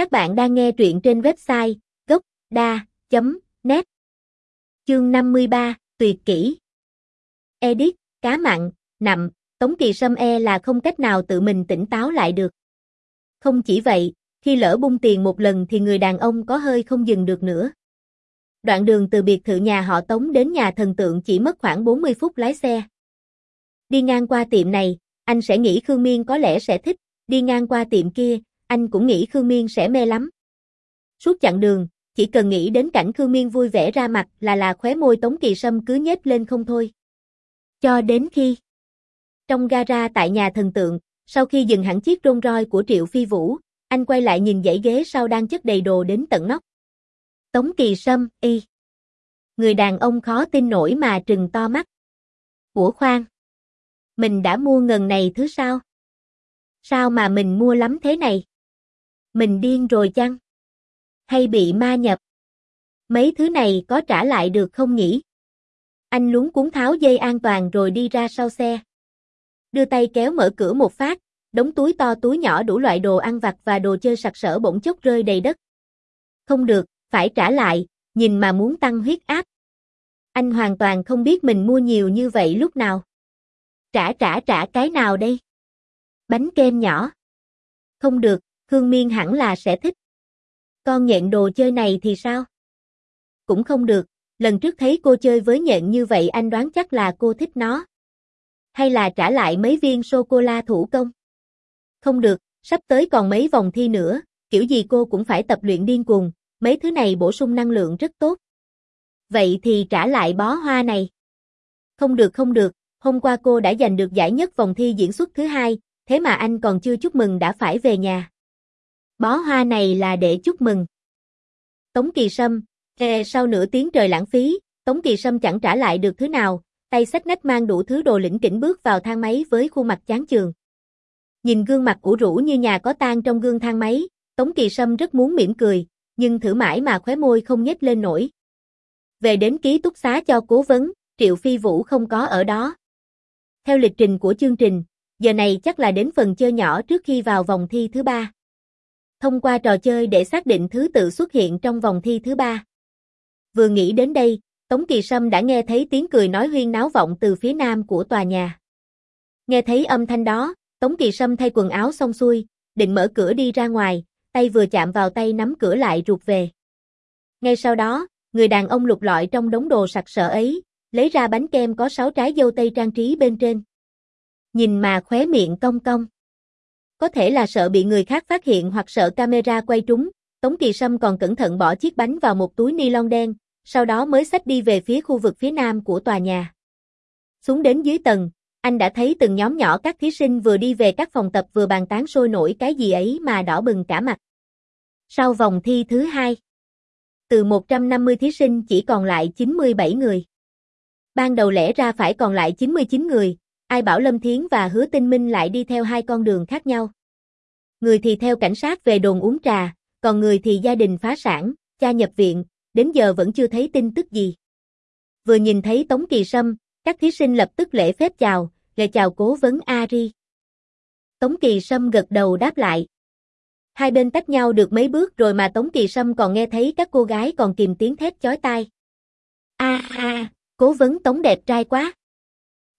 Các bạn đang nghe truyện trên website gốc.da.net Chương 53, Tuyệt kỹ Edit, cá mặn, nằm Tống Kỳ Sâm e là không cách nào tự mình tỉnh táo lại được. Không chỉ vậy, khi lỡ bung tiền một lần thì người đàn ông có hơi không dừng được nữa. Đoạn đường từ biệt thự nhà họ Tống đến nhà thần tượng chỉ mất khoảng 40 phút lái xe. Đi ngang qua tiệm này, anh sẽ nghĩ Khương Miên có lẽ sẽ thích, đi ngang qua tiệm kia, anh cũng nghĩ Khương Miên sẽ mê lắm. Suốt chặng đường, chỉ cần nghĩ đến cảnh Khương Miên vui vẻ ra mặt là là khóe môi Tống Kỳ Sâm cứ nhếch lên không thôi. Cho đến khi trong gara tại nhà thần tượng, sau khi dừng hẳn chiếc rôn roi của Triệu Phi Vũ, anh quay lại nhìn dãy ghế sau đang chất đầy đồ đến tận nóc. Tống Kỳ Sâm, y. Người đàn ông khó tin nổi mà trừng to mắt. Ủa khoan. Mình đã mua ngần này thứ sao? Sao mà mình mua lắm thế này? Mình điên rồi chăng? Hay bị ma nhập? Mấy thứ này có trả lại được không nhỉ? Anh lúng cuốn tháo dây an toàn rồi đi ra sau xe. Đưa tay kéo mở cửa một phát, đống túi to túi nhỏ đủ loại đồ ăn vặt và đồ chơi sặc sỡ bỗng chốc rơi đầy đất. Không được, phải trả lại, nhìn mà muốn tăng huyết áp. Anh hoàn toàn không biết mình mua nhiều như vậy lúc nào. Trả trả trả cái nào đây? Bánh kem nhỏ. Không được, Hương Miên hẳn là sẽ thích. Con nhện đồ chơi này thì sao? Cũng không được, lần trước thấy cô chơi với nhện như vậy anh đoán chắc là cô thích nó. Hay là trả lại mấy viên sô-cô-la thủ công? Không được, sắp tới còn mấy vòng thi nữa, kiểu gì cô cũng phải tập luyện điên cuồng, mấy thứ này bổ sung năng lượng rất tốt. Vậy thì trả lại bó hoa này. Không được không được, hôm qua cô đã giành được giải nhất vòng thi diễn xuất thứ hai, thế mà anh còn chưa chúc mừng đã phải về nhà. Bó hoa này là để chúc mừng. Tống Kỳ Sâm, e, sau nửa tiếng trời lãng phí, Tống Kỳ Sâm chẳng trả lại được thứ nào, tay sách nách mang đủ thứ đồ lĩnh kỉnh bước vào thang máy với khuôn mặt chán chường. Nhìn gương mặt ủ rũ như nhà có tang trong gương thang máy, Tống Kỳ Sâm rất muốn mỉm cười, nhưng thử mãi mà khóe môi không nhếch lên nổi. Về đến ký túc xá cho cố vấn, Triệu Phi Vũ không có ở đó. Theo lịch trình của chương trình, giờ này chắc là đến phần chơi nhỏ trước khi vào vòng thi thứ ba. Thông qua trò chơi để xác định thứ tự xuất hiện trong vòng thi thứ ba. Vừa nghĩ đến đây, Tống Kỳ Sâm đã nghe thấy tiếng cười nói huyên náo vọng từ phía nam của tòa nhà. Nghe thấy âm thanh đó, Tống Kỳ Sâm thay quần áo xong xuôi, định mở cửa đi ra ngoài, tay vừa chạm vào tay nắm cửa lại rụt về. Ngay sau đó, người đàn ông lục lọi trong đống đồ sặc sỡ ấy, lấy ra bánh kem có 6 trái dâu tây trang trí bên trên. Nhìn mà khóe miệng cong cong. Có thể là sợ bị người khác phát hiện hoặc sợ camera quay trúng, Tống Kỳ Sâm còn cẩn thận bỏ chiếc bánh vào một túi ni lông đen, sau đó mới xách đi về phía khu vực phía nam của tòa nhà. Xuống đến dưới tầng, anh đã thấy từng nhóm nhỏ các thí sinh vừa đi về các phòng tập vừa bàn tán sôi nổi cái gì ấy mà đỏ bừng cả mặt. Sau vòng thi thứ hai, từ 150 thí sinh chỉ còn lại 97 người. Ban đầu lẽ ra phải còn lại 99 người, ai bảo Lâm Thiến và Hứa Tinh Minh lại đi theo hai con đường khác nhau. Người thì theo cảnh sát về đồn uống trà, còn người thì gia đình phá sản, cha nhập viện, đến giờ vẫn chưa thấy tin tức gì. Vừa nhìn thấy Tống Kỳ Sâm, các thí sinh lập tức lễ phép chào, lệ chào cố vấn Ari. Tống Kỳ Sâm gật đầu đáp lại. Hai bên tách nhau được mấy bước rồi mà Tống Kỳ Sâm còn nghe thấy các cô gái còn kìm tiếng thét chói tai. A a, cố vấn Tống đẹp trai quá.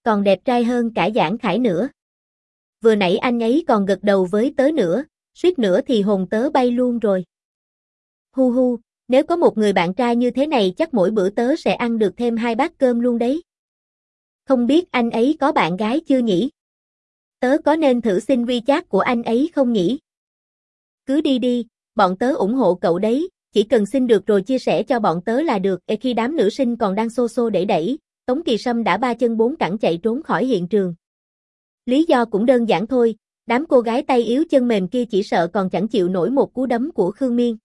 Còn đẹp trai hơn cả Giảng Khải nữa. Vừa nãy anh ấy còn gật đầu với tớ nữa, suýt nữa thì hồn tớ bay luôn rồi. Hu hu, nếu có một người bạn trai như thế này chắc mỗi bữa tớ sẽ ăn được thêm hai bát cơm luôn đấy. Không biết anh ấy có bạn gái chưa nhỉ? Tớ có nên thử xin WeChat của anh ấy không nhỉ? Cứ đi đi, bọn tớ ủng hộ cậu đấy, chỉ cần xin được rồi chia sẻ cho bọn tớ là được. E khi đám nữ sinh còn đang xô xô để đẩy, Tống Kỳ Sâm đã ba chân bốn cẳng chạy trốn khỏi hiện trường. Lý do cũng đơn giản thôi, đám cô gái tay yếu chân mềm kia chỉ sợ còn chẳng chịu nổi một cú đấm của Khương Miên.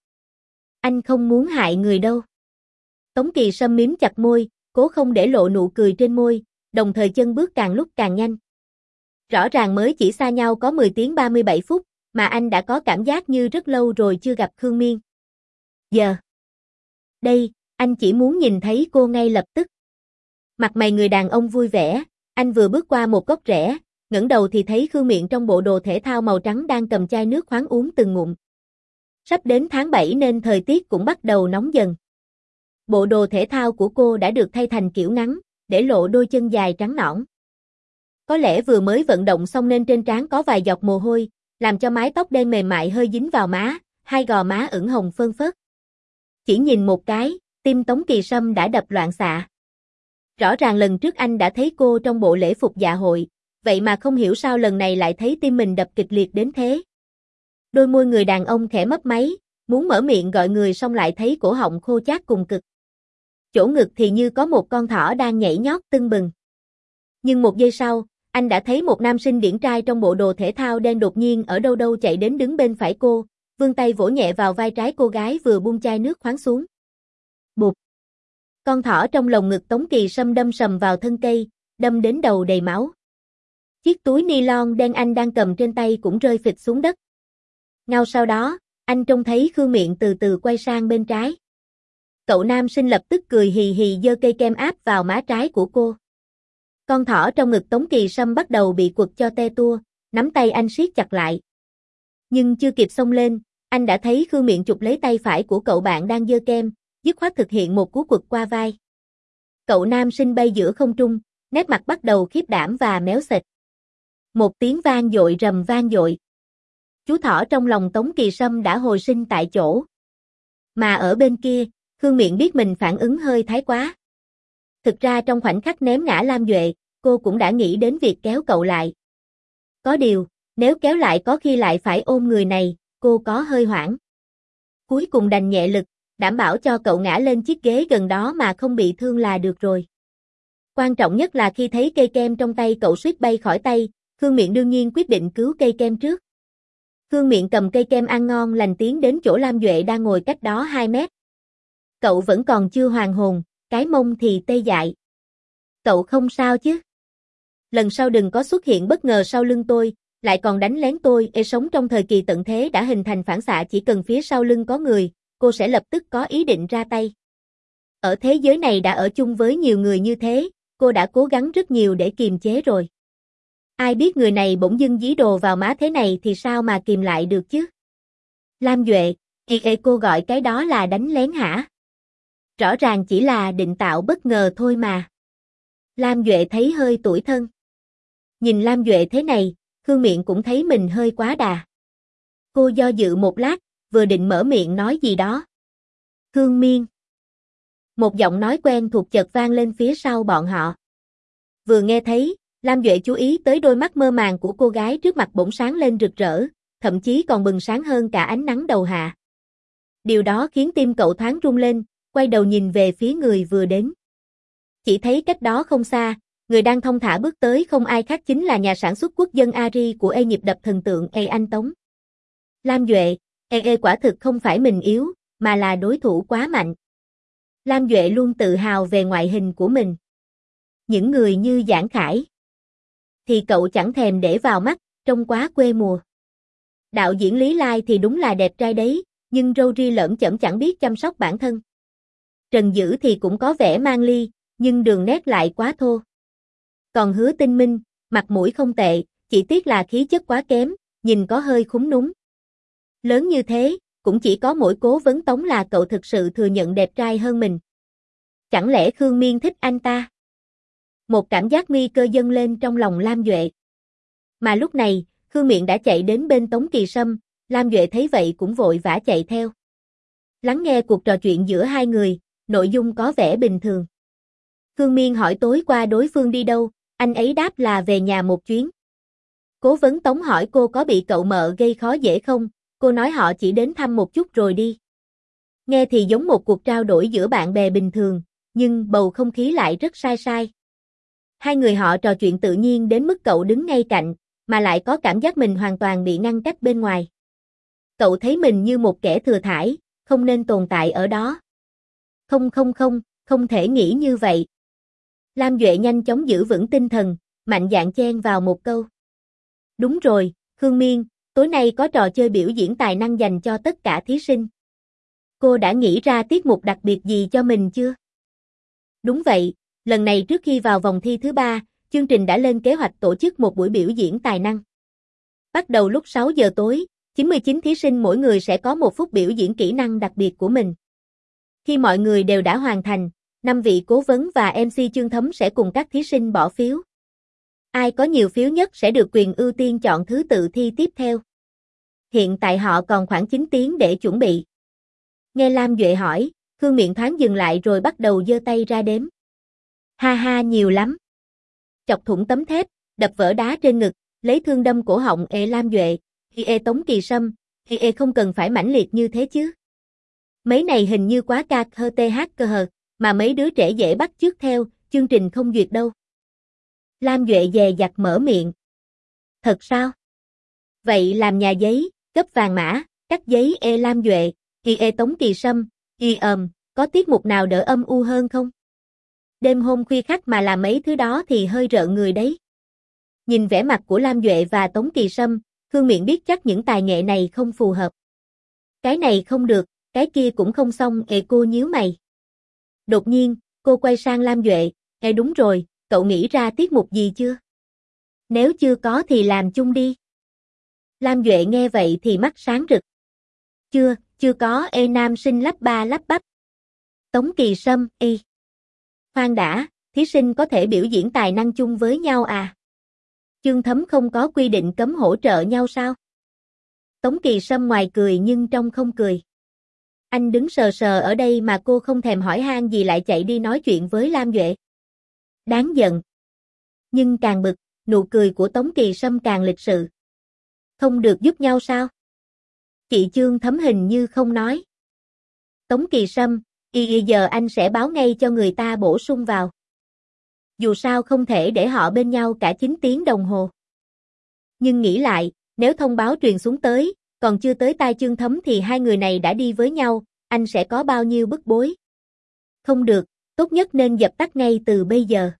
Anh không muốn hại người đâu. Tống Kỳ Sâm miếm chặt môi, cố không để lộ nụ cười trên môi, đồng thời chân bước càng lúc càng nhanh. Rõ ràng mới chỉ xa nhau có 10 tiếng 37 phút, mà anh đã có cảm giác như rất lâu rồi chưa gặp Khương Miên. Giờ. Đây, anh chỉ muốn nhìn thấy cô ngay lập tức. Mặt mày người đàn ông vui vẻ, anh vừa bước qua một góc rẽ, ngẩng đầu thì thấy Khương Miện trong bộ đồ thể thao màu trắng đang cầm chai nước khoáng uống từng ngụm. Sắp đến tháng 7 nên thời tiết cũng bắt đầu nóng dần. Bộ đồ thể thao của cô đã được thay thành kiểu ngắn, để lộ đôi chân dài trắng nõn. Có lẽ vừa mới vận động xong nên trên trán có vài giọt mồ hôi, làm cho mái tóc đen mềm mại hơi dính vào má, hai gò má ửng hồng phơn phớt. Chỉ nhìn một cái, tim Tống Kỳ Sâm đã đập loạn xạ. Rõ ràng lần trước anh đã thấy cô trong bộ lễ phục dạ hội, vậy mà không hiểu sao lần này lại thấy tim mình đập kịch liệt đến thế. Đôi môi người đàn ông khẽ mấp máy, muốn mở miệng gọi người xong lại thấy cổ họng khô chát cùng cực. Chỗ ngực thì như có một con thỏ đang nhảy nhót tưng bừng. Nhưng một giây sau, anh đã thấy một nam sinh điển trai trong bộ đồ thể thao đen đột nhiên ở đâu đâu chạy đến đứng bên phải cô, vươn tay vỗ nhẹ vào vai trái cô gái vừa buông chai nước khoáng xuống. Bụt! Con thỏ trong lồng ngực Tống Kỳ Sâm đâm sầm vào thân cây, đâm đến đầu đầy máu. Chiếc túi ni lon đen anh đang cầm trên tay cũng rơi phịch xuống đất. Ngay sau đó, anh trông thấy Khương Miệng từ từ quay sang bên trái. Cậu nam sinh lập tức cười hì hì dơ cây kem áp vào má trái của cô. Con thỏ trong ngực Tống Kỳ Sâm bắt đầu bị quật cho te tua, nắm tay anh siết chặt lại. Nhưng chưa kịp xông lên, anh đã thấy Khương Miệng chụp lấy tay phải của cậu bạn đang dơ kem, dứt khoát thực hiện một cú quật qua vai. Cậu nam sinh bay giữa không trung, nét mặt bắt đầu khiếp đảm và méo sệt. Một tiếng vang dội rầm vang dội. Chú thỏ trong lòng Tống Kỳ Sâm đã hồi sinh tại chỗ. Mà ở bên kia, Khương Miện biết mình phản ứng hơi thái quá. Thực ra trong khoảnh khắc ném ngã Lam Duệ, cô cũng đã nghĩ đến việc kéo cậu lại. Có điều, nếu kéo lại có khi lại phải ôm người này, cô có hơi hoảng. Cuối cùng đành nhẹ lực, đảm bảo cho cậu ngã lên chiếc ghế gần đó mà không bị thương là được rồi. Quan trọng nhất là khi thấy cây kem trong tay cậu suýt bay khỏi tay, Khương Miện đương nhiên quyết định cứu cây kem trước. Khương Miện cầm cây kem ăn ngon lành tiến đến chỗ Lam Duệ đang ngồi cách đó 2 mét. Cậu vẫn còn chưa hoàn hồn, cái mông thì tê dại. Cậu không sao chứ? Lần sau đừng có xuất hiện bất ngờ sau lưng tôi, lại còn đánh lén tôi, ê sống trong thời kỳ tận thế đã hình thành phản xạ chỉ cần phía sau lưng có người, cô sẽ lập tức có ý định ra tay. Ở thế giới này đã ở chung với nhiều người như thế, cô đã cố gắng rất nhiều để kiềm chế rồi. Ai biết người này bỗng dưng dí đồ vào má thế này thì sao mà kìm lại được chứ? Lam Duệ, ê ê cô gọi cái đó là đánh lén hả? Rõ ràng chỉ là định tạo bất ngờ thôi mà. Lam Duệ thấy hơi tuổi thân. Nhìn Lam Duệ thế này, Khương Miện cũng thấy mình hơi quá đà. Cô do dự một lát, vừa định mở miệng nói gì đó. Hương Miên. Một giọng nói quen thuộc chợt vang lên phía sau bọn họ. Vừa nghe thấy, Lam Duệ chú ý tới đôi mắt mơ màng của cô gái trước mặt bỗng sáng lên rực rỡ, thậm chí còn bừng sáng hơn cả ánh nắng đầu hạ. Điều đó khiến tim cậu thoáng rung lên, quay đầu nhìn về phía người vừa đến. Chỉ thấy cách đó không xa, người đang thông thả bước tới không ai khác chính là nhà sản xuất quốc dân Ari của E nhịp đập thần tượng E Anh Tống. Lam Duệ, E E quả thực không phải mình yếu, mà là đối thủ quá mạnh. Lam Duệ luôn tự hào về ngoại hình của mình. Những người như Giảng Khải, thì cậu chẳng thèm để vào mắt, trông quá quê mùa. Đạo diễn Lý Lai thì đúng là đẹp trai đấy, nhưng râu ri lởm chẩm chẳng biết chăm sóc bản thân. Trần Dữ thì cũng có vẻ mang ly, nhưng đường nét lại quá thô. Còn hứa tinh minh, mặt mũi không tệ, chỉ tiếc là khí chất quá kém, nhìn có hơi khúng núng. Lớn như thế, cũng chỉ có mỗi cố vấn tống là cậu thực sự thừa nhận đẹp trai hơn mình. Chẳng lẽ Khương Miên thích anh ta? Một cảm giác nguy cơ dâng lên trong lòng Lam Duệ. Mà lúc này, Khương Miện đã chạy đến bên Tống Kỳ Sâm, Lam Duệ thấy vậy cũng vội vã chạy theo. Lắng nghe cuộc trò chuyện giữa hai người, nội dung có vẻ bình thường. Khương Miên hỏi tối qua đối phương đi đâu, anh ấy đáp là về nhà một chuyến. Cố vấn Tống hỏi cô có bị cậu mợ gây khó dễ không, cô nói họ chỉ đến thăm một chút rồi đi. Nghe thì giống một cuộc trao đổi giữa bạn bè bình thường, nhưng bầu không khí lại rất sai sai. Hai người họ trò chuyện tự nhiên đến mức cậu đứng ngay cạnh, mà lại có cảm giác mình hoàn toàn bị ngăn cách bên ngoài. Cậu thấy mình như một kẻ thừa thải, không nên tồn tại ở đó. Không không không, không thể nghĩ như vậy. Lam Duệ nhanh chóng giữ vững tinh thần, mạnh dạn chen vào một câu. Đúng rồi, Khương Miên, tối nay có trò chơi biểu diễn tài năng dành cho tất cả thí sinh. Cô đã nghĩ ra tiết mục đặc biệt gì cho mình chưa? Đúng vậy, lần này trước khi vào vòng thi thứ ba, chương trình đã lên kế hoạch tổ chức một buổi biểu diễn tài năng. Bắt đầu lúc 6 giờ tối, 99 thí sinh mỗi người sẽ có một phút biểu diễn kỹ năng đặc biệt của mình. Khi mọi người đều đã hoàn thành, năm vị cố vấn và MC chương thấm sẽ cùng các thí sinh bỏ phiếu. Ai có nhiều phiếu nhất sẽ được quyền ưu tiên chọn thứ tự thi tiếp theo. Hiện tại họ còn khoảng 9 tiếng để chuẩn bị. Nghe Lam Duệ hỏi, Khương Miện thoáng dừng lại rồi bắt đầu giơ tay ra đếm. Ha ha nhiều lắm. Chọc thủng tấm thép, đập vỡ đá trên ngực, lấy thương đâm cổ họng ê Lam Duệ, hi ê e Tống Kỳ Sâm, thì ê e không cần phải mãnh liệt như thế chứ. Mấy này hình như quá ca khơ tê hát cơ hờ, mà mấy đứa trẻ dễ bắt chước theo, chương trình không duyệt đâu. Lam Duệ dè dặt mở miệng. Thật sao? Vậy làm nhà giấy, cấp vàng mã, cắt giấy e Lam Duệ, kỳ e Tống Kỳ Sâm, kỳ ầm, có tiết mục nào đỡ âm u hơn không? Đêm hôm khuya khắc mà làm mấy thứ đó thì hơi rợn người đấy. Nhìn vẻ mặt của Lam Duệ và Tống Kỳ Sâm, Khương Miện biết chắc những tài nghệ này không phù hợp. Cái này không được, cái kia cũng không xong, e cô nhíu mày. Đột nhiên, cô quay sang Lam Duệ, Nghe đúng rồi, cậu nghĩ ra tiết mục gì chưa? Nếu chưa có thì làm chung đi. Lam Duệ nghe vậy thì mắt sáng rực. Chưa, chưa có ê nam sinh lắp ba lắp bắp. Tống Kỳ Sâm, y. Khoan đã, thí sinh có thể biểu diễn tài năng chung với nhau à? Chương thấm không có quy định cấm hỗ trợ nhau sao? Tống Kỳ Sâm ngoài cười nhưng trong không cười. Anh đứng sờ sờ ở đây mà cô không thèm hỏi han gì lại chạy đi nói chuyện với Lam Duệ. Đáng giận. Nhưng càng bực, nụ cười của Tống Kỳ Sâm càng lịch sự. Không được giúp nhau sao? Chị Chương thấm hình như không nói. Tống Kỳ Sâm, y giờ anh sẽ báo ngay cho người ta bổ sung vào. Dù sao không thể để họ bên nhau cả 9 tiếng đồng hồ. Nhưng nghĩ lại, nếu thông báo truyền xuống tới, còn chưa tới tai chương thấm thì hai người này đã đi với nhau, anh sẽ có bao nhiêu bức bối. Không được, tốt nhất nên dập tắt ngay từ bây giờ.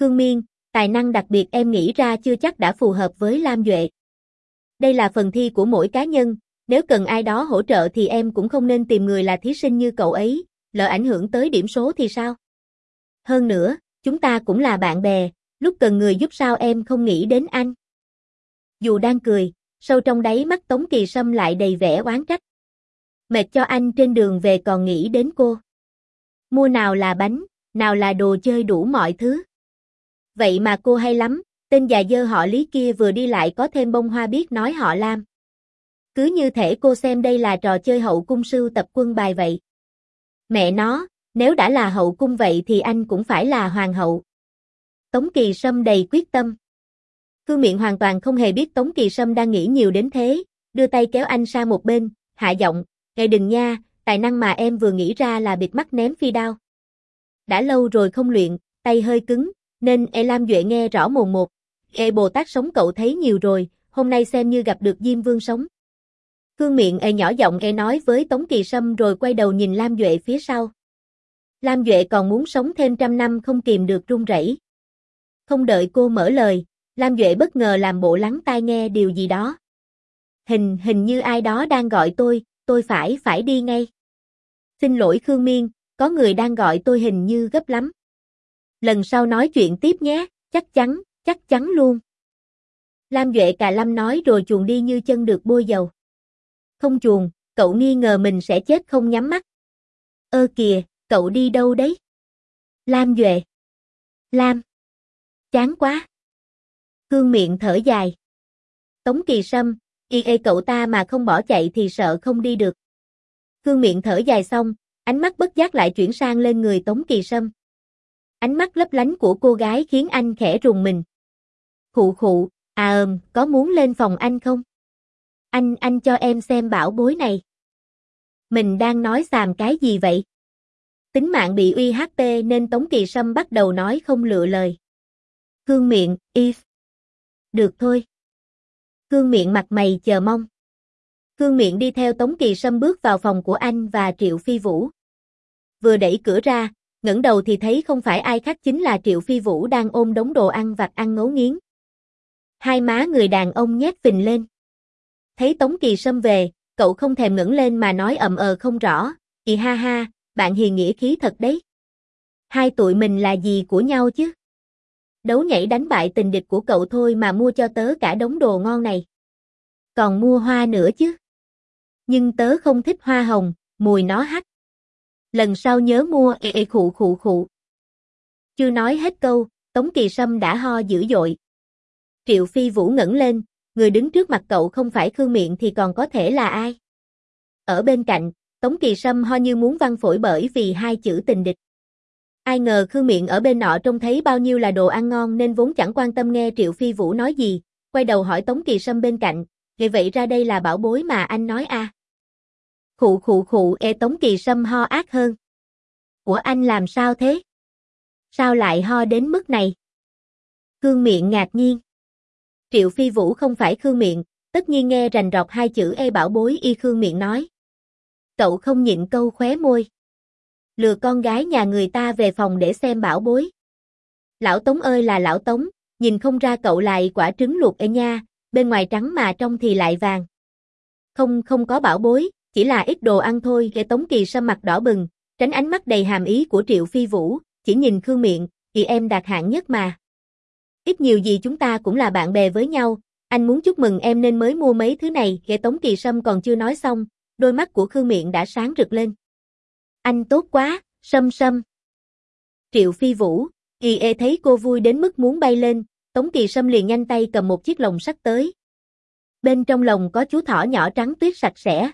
Khương Miên, tài năng đặc biệt em nghĩ ra chưa chắc đã phù hợp với Lam Duệ. Đây là phần thi của mỗi cá nhân, nếu cần ai đó hỗ trợ thì em cũng không nên tìm người là thí sinh như cậu ấy, lỡ ảnh hưởng tới điểm số thì sao? Hơn nữa, chúng ta cũng là bạn bè, lúc cần người giúp sao em không nghĩ đến anh? Dù đang cười, sâu trong đáy mắt Tống Kỳ Sâm lại đầy vẻ oán trách. Mệt cho anh trên đường về còn nghĩ đến cô. Mua nào là bánh, nào là đồ chơi đủ mọi thứ. Vậy mà cô hay lắm, tên già dơ họ lý kia vừa đi lại có thêm bông hoa biết nói họ Lam. Cứ như thể cô xem đây là trò chơi hậu cung sưu tập quân bài vậy. Mẹ nó, nếu đã là hậu cung vậy thì anh cũng phải là hoàng hậu. Tống Kỳ Sâm đầy quyết tâm. Cương miệng hoàn toàn không hề biết Tống Kỳ Sâm đang nghĩ nhiều đến thế, đưa tay kéo anh sang một bên, hạ giọng, ngày đừng nha, tài năng mà em vừa nghĩ ra là bịt mắt ném phi đao. Đã lâu rồi không luyện, tay hơi cứng, nên E Lam Duệ nghe rõ mồn một. E Bồ Tát sống cậu thấy nhiều rồi, hôm nay xem như gặp được Diêm Vương sống. Cương miệng E nhỏ giọng E nói với Tống Kỳ Sâm rồi quay đầu nhìn Lam Duệ phía sau. Lam Duệ còn muốn sống thêm trăm năm không kìm được run rẩy. Không đợi cô mở lời, Lam Duệ bất ngờ làm bộ lắng tai nghe điều gì đó. Hình, hình như ai đó đang gọi tôi, tôi phải, phải đi ngay. Xin lỗi Khương Miên, có người đang gọi tôi hình như gấp lắm. Lần sau nói chuyện tiếp nhé, chắc chắn, chắc chắn luôn. Lam Duệ cà lâm nói rồi chuồn đi như chân được bôi dầu. Không chuồn, cậu nghi ngờ mình sẽ chết không nhắm mắt. Ơ kìa, cậu đi đâu đấy? Lam Duệ. Lam. Chán quá. khương miệng thở dài. Tống Kỳ Sâm, y ê cậu ta mà không bỏ chạy thì sợ không đi được. Cương miệng thở dài xong, ánh mắt bất giác lại chuyển sang lên người Tống Kỳ Sâm. Ánh mắt lấp lánh của cô gái khiến anh khẽ rùng mình. Khụ khụ, à ờm, có muốn lên phòng anh không? Anh, anh cho em xem bảo bối này. Mình đang nói xàm cái gì vậy? Tính mạng bị uy HP nên Tống Kỳ Sâm bắt đầu nói không lựa lời. Cương miệng, if. Được thôi. Cương miệng mặt mày chờ mong. Cương miệng đi theo Tống Kỳ Sâm bước vào phòng của anh và Triệu Phi Vũ. Vừa đẩy cửa ra, ngẩng đầu thì thấy không phải ai khác chính là Triệu Phi Vũ đang ôm đống đồ ăn vặt ăn ngấu nghiến. Hai má người đàn ông nhét phình lên. Thấy Tống Kỳ Sâm về, cậu không thèm ngẩng lên mà nói ậm ờ không rõ, "Kì ha ha, bạn hiền nghĩa khí thật đấy. Hai tụi mình là gì của nhau chứ?" Đấu nhảy đánh bại tình địch của cậu thôi mà mua cho tớ cả đống đồ ngon này. còn mua hoa nữa chứ. Nhưng tớ không thích hoa hồng, mùi nó hắc. Lần sau nhớ mua ê ê khụ khụ khụ. Chưa nói hết câu, Tống Kỳ Sâm đã ho dữ dội. Triệu Phi Vũ ngẩng lên, người đứng trước mặt cậu không phải Khương Miện thì còn có thể là ai? Ở bên cạnh, Tống Kỳ Sâm ho như muốn văng phổi bởi vì hai chữ tình địch. Ai ngờ Khương Miện ở bên nọ trông thấy bao nhiêu là đồ ăn ngon nên vốn chẳng quan tâm nghe Triệu Phi Vũ nói gì, quay đầu hỏi Tống Kỳ Sâm bên cạnh, vậy vậy ra đây là bảo bối mà anh nói a à? Khụ khụ khụ e Tống Kỳ Sâm ho ác hơn. Của anh làm sao thế? Sao lại ho đến mức này? Khương Miện ngạc nhiên. Triệu Phi Vũ không phải Khương Miện, tất nhiên nghe rành rọc hai chữ e bảo bối y Khương Miện nói. Cậu không nhịn câu khóe môi. Lừa con gái nhà người ta về phòng để xem bảo bối. Lão Tống ơi là lão Tống, nhìn không ra cậu lại quả trứng luộc e nha, bên ngoài trắng mà trong thì lại vàng. Không không có bảo bối, chỉ là ít đồ ăn thôi, kẻ Tống Kỳ Sâm mặt đỏ bừng, tránh ánh mắt đầy hàm ý của Triệu Phi Vũ, chỉ nhìn Khương Miện, chị em đạt hạng nhất mà. Ít nhiều gì chúng ta cũng là bạn bè với nhau, anh muốn chúc mừng em nên mới mua mấy thứ này, kẻ Tống Kỳ Sâm còn chưa nói xong, đôi mắt của Khương Miện đã sáng rực lên. Anh tốt quá, Sâm Sâm. Triệu Phi Vũ, Kỳ ê thấy cô vui đến mức muốn bay lên, Tống Kỳ Sâm liền nhanh tay cầm một chiếc lồng sắt tới. Bên trong lồng có chú thỏ nhỏ trắng tuyết sạch sẽ.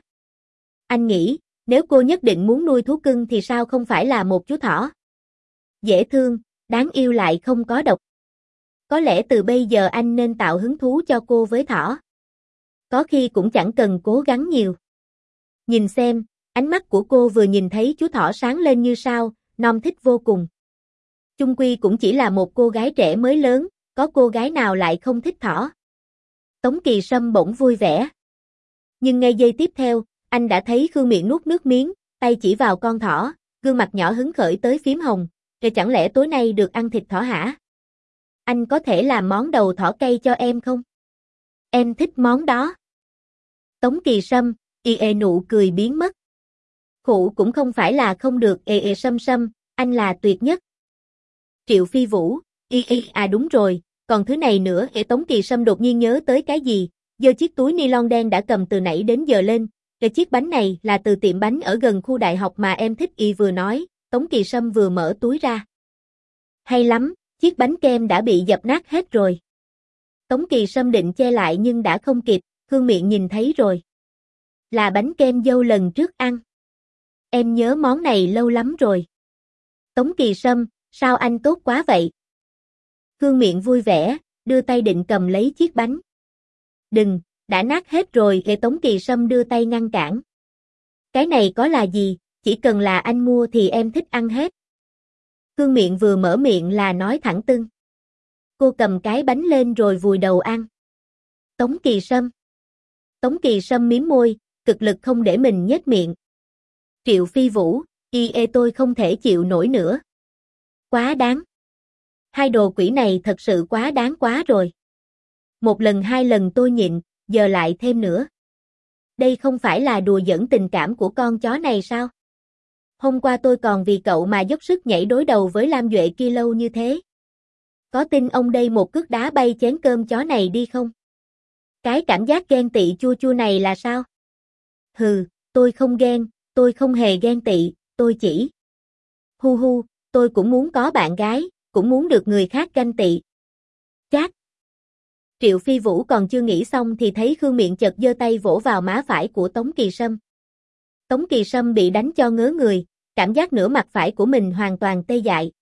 Anh nghĩ, nếu cô nhất định muốn nuôi thú cưng thì sao không phải là một chú thỏ? Dễ thương, đáng yêu lại không có độc. Có lẽ từ bây giờ anh nên tạo hứng thú cho cô với thỏ. Có khi cũng chẳng cần cố gắng nhiều. Nhìn xem, ánh mắt của cô vừa nhìn thấy chú thỏ sáng lên như sao, non thích vô cùng. Chung Quy cũng chỉ là một cô gái trẻ mới lớn, có cô gái nào lại không thích thỏ. Tống Kỳ Sâm bỗng vui vẻ. Nhưng ngay giây tiếp theo, anh đã thấy Khương Miện nuốt nước miếng, tay chỉ vào con thỏ, gương mặt nhỏ hứng khởi tới phím hồng, rồi chẳng lẽ tối nay được ăn thịt thỏ hả? Anh có thể làm món đầu thỏ cây cho em không? Em thích món đó. Tống Kỳ Sâm, y ê nụ cười biến mất. Khụ cũng không phải là không được ê ê sâm sâm, anh là tuyệt nhất. Triệu Phi Vũ, y y à đúng rồi, còn thứ này nữa ê Tống Kỳ Sâm đột nhiên nhớ tới cái gì, giơ chiếc túi ni lon đen đã cầm từ nãy đến giờ lên, cái chiếc bánh này là từ tiệm bánh ở gần khu đại học mà em thích y vừa nói, Tống Kỳ Sâm vừa mở túi ra. Hay lắm, chiếc bánh kem đã bị dập nát hết rồi. Tống Kỳ Sâm định che lại nhưng đã không kịp, Khương Miện nhìn thấy rồi. Là bánh kem dâu lần trước ăn. Em nhớ món này lâu lắm rồi. Tống Kỳ Sâm, sao anh tốt quá vậy? Khương Miện vui vẻ, đưa tay định cầm lấy chiếc bánh. Đừng, đã nát hết rồi, để Tống Kỳ Sâm đưa tay ngăn cản. Cái này có là gì, chỉ cần là anh mua thì em thích ăn hết. Cương miệng vừa mở miệng là nói thẳng tưng. Cô cầm cái bánh lên rồi vùi đầu ăn. Tống Kỳ Sâm. Tống Kỳ Sâm miếm môi, cực lực không để mình nhếch miệng. Triệu Phi Vũ, y ê tôi không thể chịu nổi nữa. Quá đáng. Hai đồ quỷ này thật sự quá đáng quá rồi. Một lần hai lần tôi nhịn, giờ lại thêm nữa. Đây không phải là đùa dẫn tình cảm của con chó này sao? Hôm qua tôi còn vì cậu mà dốc sức nhảy đối đầu với Lam Duệ kia lâu như thế. Có tin ông đây một cước đá bay chén cơm chó này đi không? Cái cảm giác ghen tị chua chua này là sao? Hừ, tôi không ghen, tôi không hề ghen tị, tôi chỉ. Hu hu, tôi cũng muốn có bạn gái, cũng muốn được người khác ganh tị. Chát, Triệu Phi Vũ còn chưa nghĩ xong thì thấy Khương Miện chợt giơ tay vỗ vào má phải của Tống Kỳ Sâm. Tống Kỳ Sâm bị đánh cho ngớ người, cảm giác nửa mặt phải của mình hoàn toàn tê dại.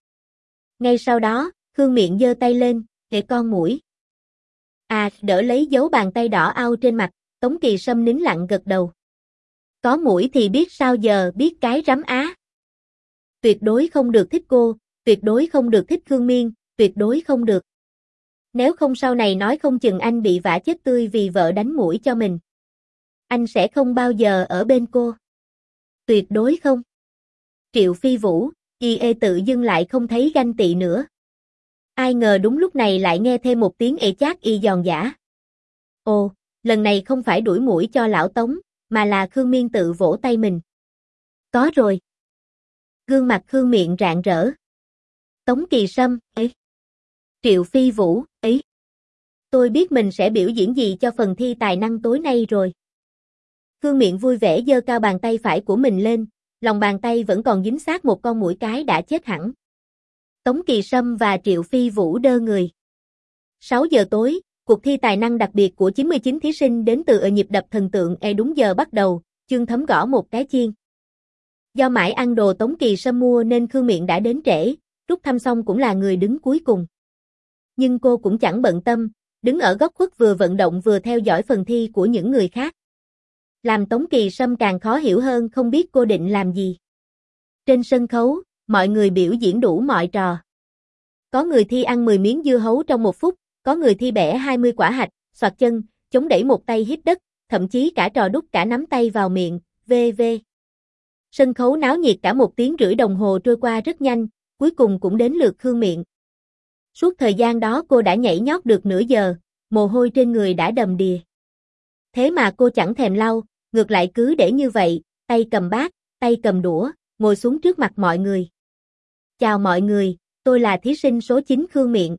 Ngay sau đó, Khương Miện giơ tay lên, để con mũi. À, đỡ lấy dấu bàn tay đỏ ao trên mặt, Tống Kỳ Sâm nín lặng gật đầu. Có mũi thì biết sao giờ biết cái rắm á. Tuyệt đối không được thích cô, tuyệt đối không được thích Khương Miên, tuyệt đối không được. Nếu không sau này nói không chừng anh bị vả chết tươi vì vợ đánh mũi cho mình. Anh sẽ không bao giờ ở bên cô. Tuyệt đối không. Triệu Phi Vũ, y ê tự dưng lại không thấy ganh tị nữa. Ai ngờ đúng lúc này lại nghe thêm một tiếng ê chát y giòn giả. Ồ, lần này không phải đuổi mũi cho lão Tống, mà là Khương Miên tự vỗ tay mình. Có rồi. Gương mặt Khương miệng rạng rỡ. Tống Kỳ Sâm, ấy. Triệu Phi Vũ, ấy. tôi biết mình sẽ biểu diễn gì cho phần thi tài năng tối nay rồi. Khương miệng vui vẻ giơ cao bàn tay phải của mình lên, lòng bàn tay vẫn còn dính sát một con mũi cái đã chết hẳn. Tống Kỳ Sâm và Triệu Phi Vũ đơ người. 6 giờ tối, cuộc thi tài năng đặc biệt của 99 thí sinh đến từ ở nhịp đập thần tượng e đúng giờ bắt đầu, chương thấm gõ một cái chiên. Do mãi ăn đồ Tống Kỳ Sâm mua nên Khương Miện đã đến trễ, rút thăm xong cũng là người đứng cuối cùng. Nhưng cô cũng chẳng bận tâm, đứng ở góc khuất vừa vận động vừa theo dõi phần thi của những người khác. Làm Tống Kỳ Sâm càng khó hiểu hơn không biết cô định làm gì. Trên sân khấu, mọi người biểu diễn đủ mọi trò. Có người thi ăn 10 miếng dưa hấu trong một phút, có người thi bẻ 20 quả hạch, soạt chân, chống đẩy một tay hít đất, thậm chí cả trò đút cả nắm tay vào miệng, v.v. Sân khấu náo nhiệt cả một tiếng rưỡi đồng hồ trôi qua rất nhanh, cuối cùng cũng đến lượt Khương Miện. Suốt thời gian đó cô đã nhảy nhót được nửa giờ, mồ hôi trên người đã đầm đìa. Thế mà cô chẳng thèm lau, ngược lại cứ để như vậy, tay cầm bát, tay cầm đũa, ngồi xuống trước mặt mọi người. Chào mọi người, tôi là thí sinh số 9 Khương Miện.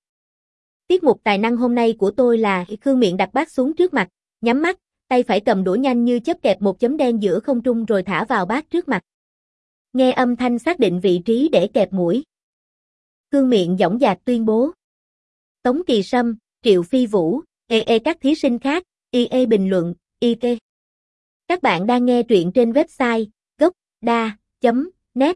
Tiết mục tài năng hôm nay của tôi là Khương Miện đặt bát xuống trước mặt, nhắm mắt, tay phải cầm đũa nhanh như chớp kẹp một chấm đen giữa không trung rồi thả vào bát trước mặt. Nghe âm thanh xác định vị trí để kẹp mũi. Khương miệng dõng dạc tuyên bố. Tống Kỳ Sâm, Triệu Phi Vũ, ê ê các thí sinh khác, y ê bình luận, y Các bạn đang nghe truyện trên website gocda.net